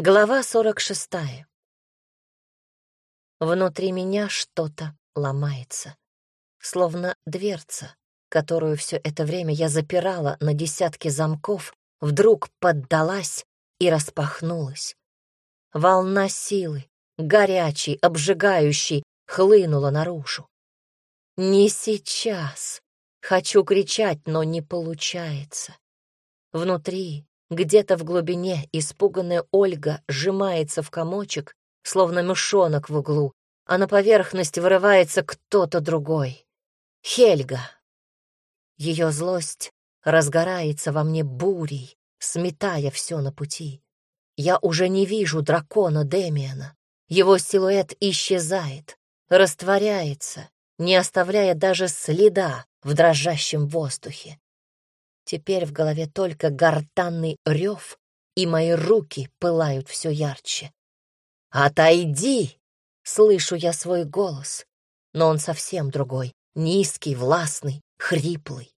Глава 46. Внутри меня что-то ломается, словно дверца, которую все это время я запирала на десятки замков, вдруг поддалась и распахнулась. Волна силы, горячей, обжигающей, хлынула наружу. Не сейчас. Хочу кричать, но не получается. Внутри где-то в глубине испуганная Ольга сжимается в комочек, словно мышонок в углу, а на поверхность вырывается кто-то другой. Хельга. Ее злость разгорается во мне бурей, сметая все на пути. Я уже не вижу дракона Демиана. Его силуэт исчезает, растворяется, не оставляя даже следа в дрожащем воздухе. Теперь в голове только гортанный рев, и мои руки пылают все ярче. «Отойди!» — слышу я свой голос, но он совсем другой, низкий, властный, хриплый.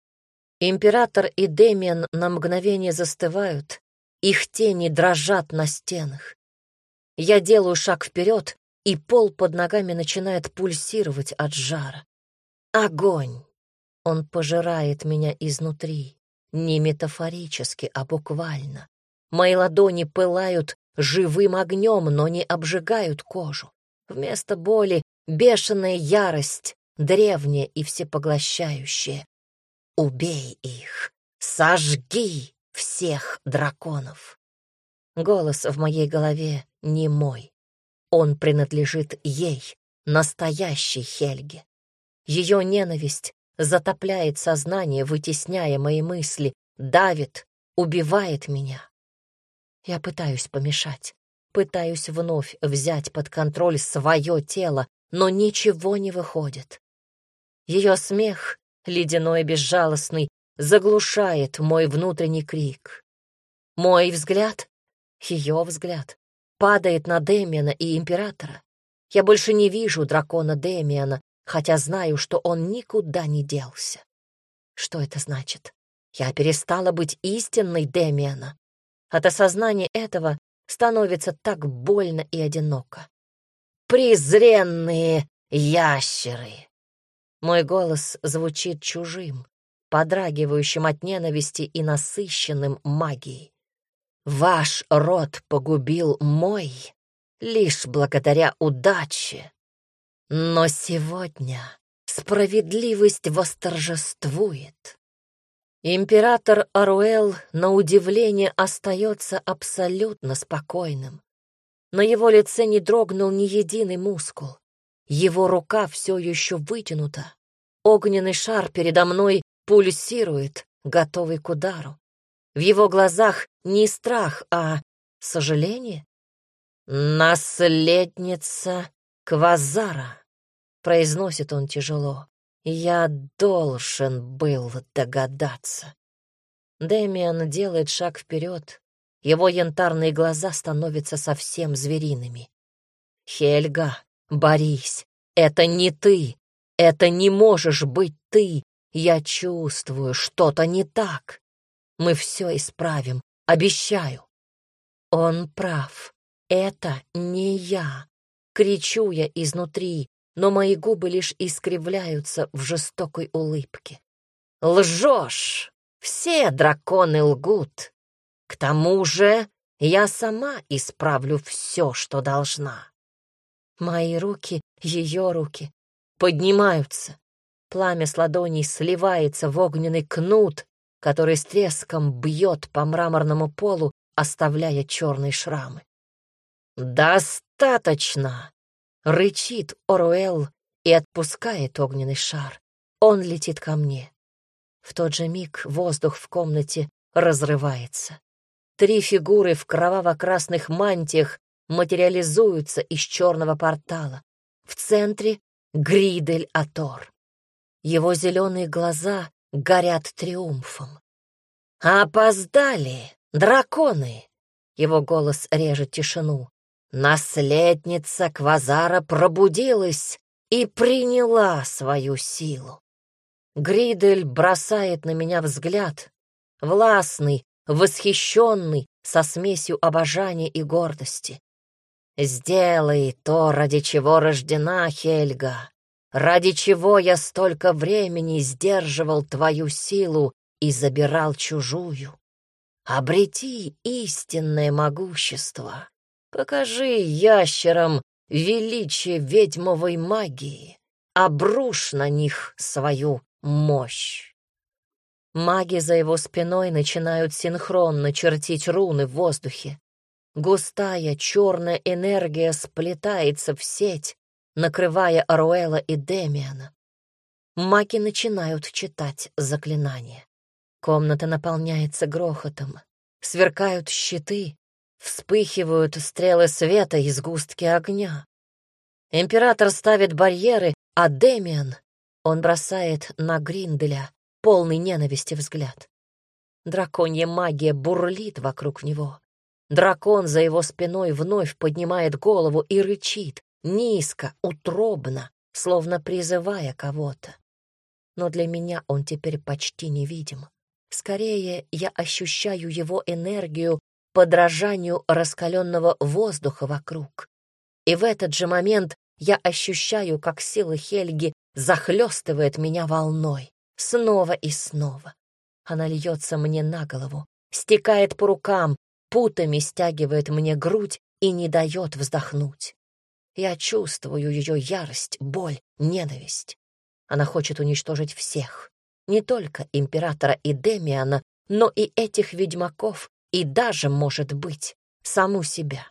Император и Демиан на мгновение застывают, их тени дрожат на стенах. Я делаю шаг вперед, и пол под ногами начинает пульсировать от жара. Огонь! Он пожирает меня изнутри. Не метафорически, а буквально. Мои ладони пылают живым огнем, но не обжигают кожу. Вместо боли — бешеная ярость, древняя и всепоглощающая. Убей их! Сожги всех драконов! Голос в моей голове не мой. Он принадлежит ей, настоящей Хельге. Ее ненависть затопляет сознание, вытесняя мои мысли, давит, убивает меня. Я пытаюсь помешать, пытаюсь вновь взять под контроль свое тело, но ничего не выходит. Ее смех, ледяной и безжалостный, заглушает мой внутренний крик. Мой взгляд, ее взгляд, падает на Демиана и Императора. Я больше не вижу дракона Демиана, хотя знаю, что он никуда не делся. Что это значит? Я перестала быть истинной Демиана. От осознания этого становится так больно и одиноко. «Презренные ящеры!» Мой голос звучит чужим, подрагивающим от ненависти и насыщенным магией. «Ваш род погубил мой лишь благодаря удаче, но сегодня справедливость восторжествует. Император Аруэл, на удивление, остается абсолютно спокойным. На его лице не дрогнул ни единый мускул. Его рука все еще вытянута. Огненный шар передо мной пульсирует, готовый к удару. В его глазах не страх, а сожаление. «Наследница Квазара», — произносит он тяжело. «Я должен был догадаться». Дэмиан делает шаг вперед. Его янтарные глаза становятся совсем звериными. «Хельга, Борис, это не ты! Это не можешь быть ты! Я чувствую, что-то не так. Мы все исправим, обещаю». Он прав. Это не я. Кричу я изнутри, но мои губы лишь искривляются в жестокой улыбке. Лжешь! Все драконы лгут. К тому же я сама исправлю все, что должна. Мои руки, ее руки, поднимаются. Пламя с ладоней сливается в огненный кнут, который с треском бьет по мраморному полу, оставляя черные шрамы. «Достаточно!» — рычит Оруэлл и отпускает огненный шар. Он летит ко мне. В тот же миг воздух в комнате разрывается. Три фигуры в кроваво-красных мантиях материализуются из черного портала. В центре — Гридель Атор. Его зеленые глаза горят триумфом. «Опоздали, драконы!» Его голос режет тишину. Наследница Квазара пробудилась и приняла свою силу. Гридель бросает на меня взгляд, властный, восхищенный со смесью обожания и гордости. «Сделай то, ради чего рождена Хельга, ради чего я столько времени сдерживал твою силу и забирал чужую. Обрети истинное могущество. Покажи ящерам величие ведьмовой магии. Обрушь на них свою мощь. Маги за его спиной начинают синхронно чертить руны в воздухе. Густая черная энергия сплетается в сеть, накрывая Аруэла и Демиана. Маги начинают читать заклинания. Комната наполняется грохотом. Сверкают щиты, вспыхивают стрелы света и сгустки огня. Император ставит барьеры, а Демиан, он бросает на Гринделя полный ненависти взгляд. Драконья магия бурлит вокруг него. Дракон за его спиной вновь поднимает голову и рычит, низко, утробно, словно призывая кого-то. Но для меня он теперь почти невидим. Скорее, я ощущаю его энергию подражанию раскаленного воздуха вокруг. И в этот же момент я ощущаю, как сила Хельги захлестывает меня волной, снова и снова. Она льется мне на голову, стекает по рукам, путами стягивает мне грудь и не дает вздохнуть. Я чувствую ее ярость, боль, ненависть. Она хочет уничтожить всех, не только императора и Демиана, но и этих ведьмаков, и даже, может быть, саму себя.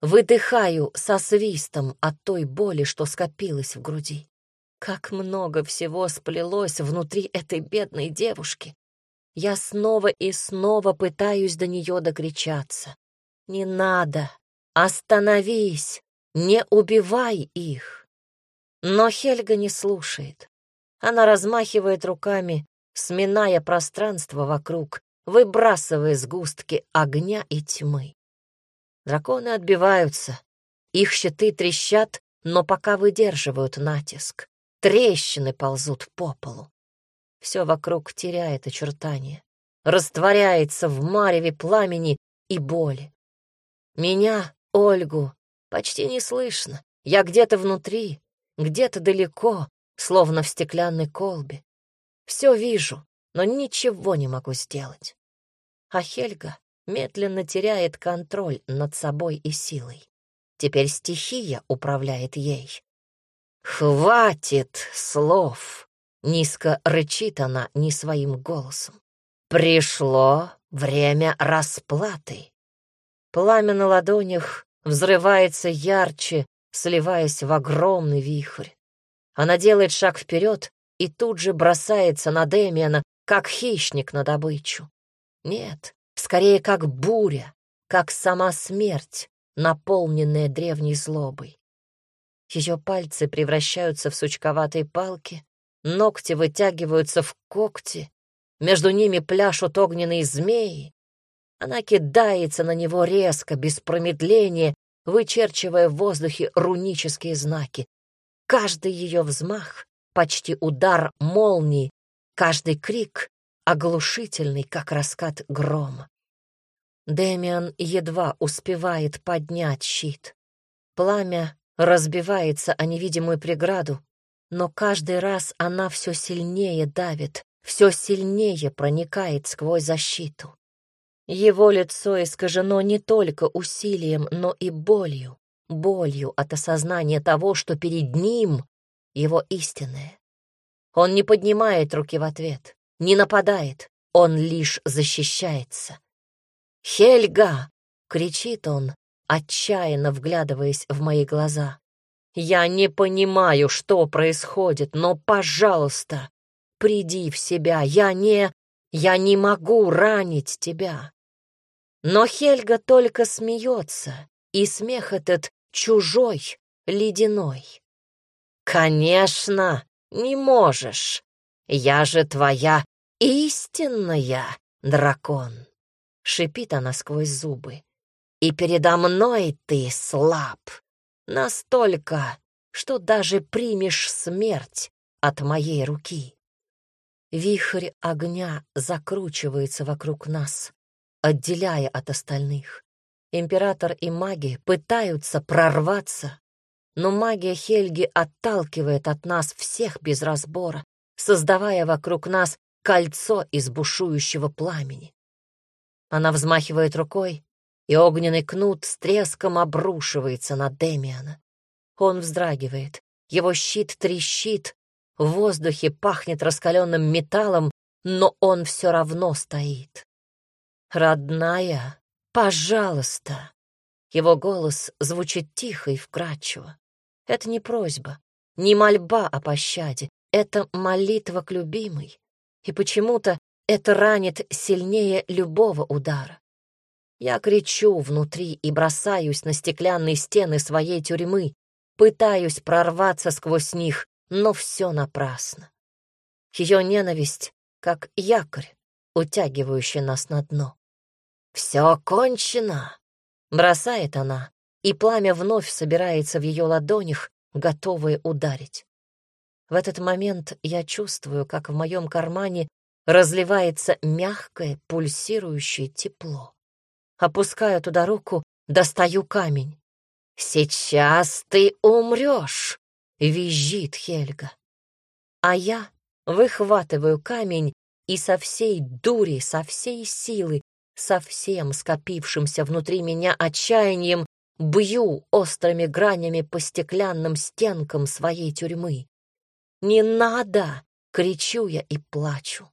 Выдыхаю со свистом от той боли, что скопилась в груди. Как много всего сплелось внутри этой бедной девушки. Я снова и снова пытаюсь до нее докричаться. «Не надо! Остановись! Не убивай их!» Но Хельга не слушает. Она размахивает руками, сминая пространство вокруг, выбрасывая сгустки огня и тьмы. Драконы отбиваются, их щиты трещат, но пока выдерживают натиск. Трещины ползут по полу. Все вокруг теряет очертания, растворяется в мареве пламени и боли. Меня, Ольгу, почти не слышно. Я где-то внутри, где-то далеко, словно в стеклянной колбе. Все вижу, но ничего не могу сделать. А Хельга медленно теряет контроль над собой и силой. Теперь стихия управляет ей. «Хватит слов!» — низко рычит она не своим голосом. «Пришло время расплаты». Пламя на ладонях взрывается ярче, сливаясь в огромный вихрь. Она делает шаг вперед и тут же бросается на Демиана, как хищник на добычу. Нет, скорее как буря, как сама смерть, наполненная древней злобой. Ее пальцы превращаются в сучковатые палки, ногти вытягиваются в когти, между ними пляшут огненные змеи. Она кидается на него резко, без промедления, вычерчивая в воздухе рунические знаки. Каждый ее взмах — почти удар молнии, каждый крик — оглушительный, как раскат грома. Дэмиан едва успевает поднять щит. Пламя разбивается о невидимую преграду, но каждый раз она все сильнее давит, все сильнее проникает сквозь защиту. Его лицо искажено не только усилием, но и болью болью от осознания того, что перед ним его истинное. Он не поднимает руки в ответ, не нападает, он лишь защищается. «Хельга!» — кричит он, отчаянно вглядываясь в мои глаза. «Я не понимаю, что происходит, но, пожалуйста, приди в себя, я не... я не могу ранить тебя». Но Хельга только смеется, и смех этот чужой, ледяной. «Конечно, не можешь. Я же твоя истинная, дракон!» — шипит она сквозь зубы. «И передо мной ты слаб. Настолько, что даже примешь смерть от моей руки». Вихрь огня закручивается вокруг нас, отделяя от остальных. Император и маги пытаются прорваться, но магия Хельги отталкивает от нас всех без разбора, создавая вокруг нас кольцо из бушующего пламени. Она взмахивает рукой, и огненный кнут с треском обрушивается на Демиана. Он вздрагивает, его щит трещит, в воздухе пахнет раскаленным металлом, но он все равно стоит. «Родная, пожалуйста!» Его голос звучит тихо и вкрадчиво. Это не просьба, не мольба о пощаде, это молитва к любимой. И почему-то это ранит сильнее любого удара. Я кричу внутри и бросаюсь на стеклянные стены своей тюрьмы, пытаюсь прорваться сквозь них, но все напрасно. Ее ненависть как якорь, утягивающий нас на дно. «Все кончено!» — бросает она, и пламя вновь собирается в ее ладонях, готовое ударить. В этот момент я чувствую, как в моем кармане разливается мягкое, пульсирующее тепло. Опускаю туда руку, достаю камень. «Сейчас ты умрешь!» — визжит Хельга. А я выхватываю камень и со всей дури, со всей силы, со всем скопившимся внутри меня отчаянием бью острыми гранями по стеклянным стенкам своей тюрьмы. «Не надо!» — кричу я и плачу.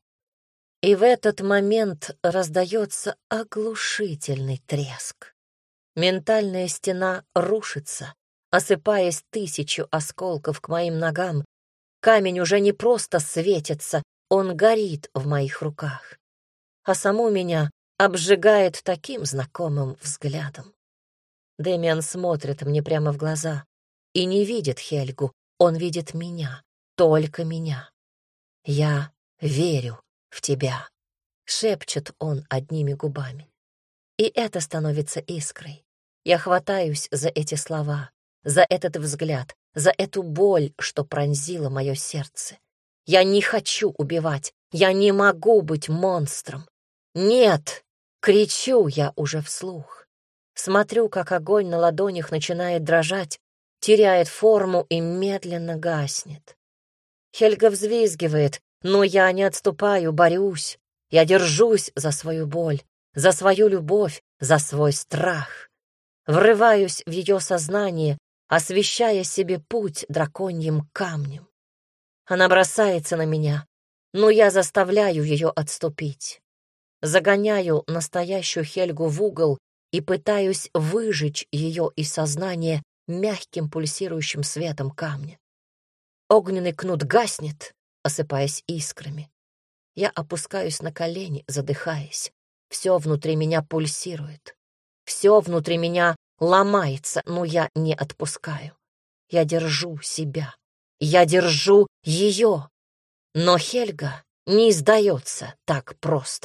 И в этот момент раздается оглушительный треск. Ментальная стена рушится, осыпаясь тысячу осколков к моим ногам, Камень уже не просто светится, он горит в моих руках. А саму меня обжигает таким знакомым взглядом. Дэмиан смотрит мне прямо в глаза и не видит Хельгу, он видит меня, только меня. «Я верю в тебя», — шепчет он одними губами. И это становится искрой. Я хватаюсь за эти слова, за этот взгляд, за эту боль, что пронзила мое сердце. Я не хочу убивать, я не могу быть монстром. Нет, кричу я уже вслух. Смотрю, как огонь на ладонях начинает дрожать, теряет форму и медленно гаснет. Хельга взвизгивает, но я не отступаю, борюсь. Я держусь за свою боль, за свою любовь, за свой страх. Врываюсь в ее сознание, освещая себе путь драконьим камнем. Она бросается на меня, но я заставляю ее отступить. Загоняю настоящую Хельгу в угол и пытаюсь выжечь ее из сознания мягким пульсирующим светом камня. Огненный кнут гаснет, осыпаясь искрами. Я опускаюсь на колени, задыхаясь. Все внутри меня пульсирует. Все внутри меня ломается, но я не отпускаю. Я держу себя. Я держу ее. Но Хельга не сдается так просто.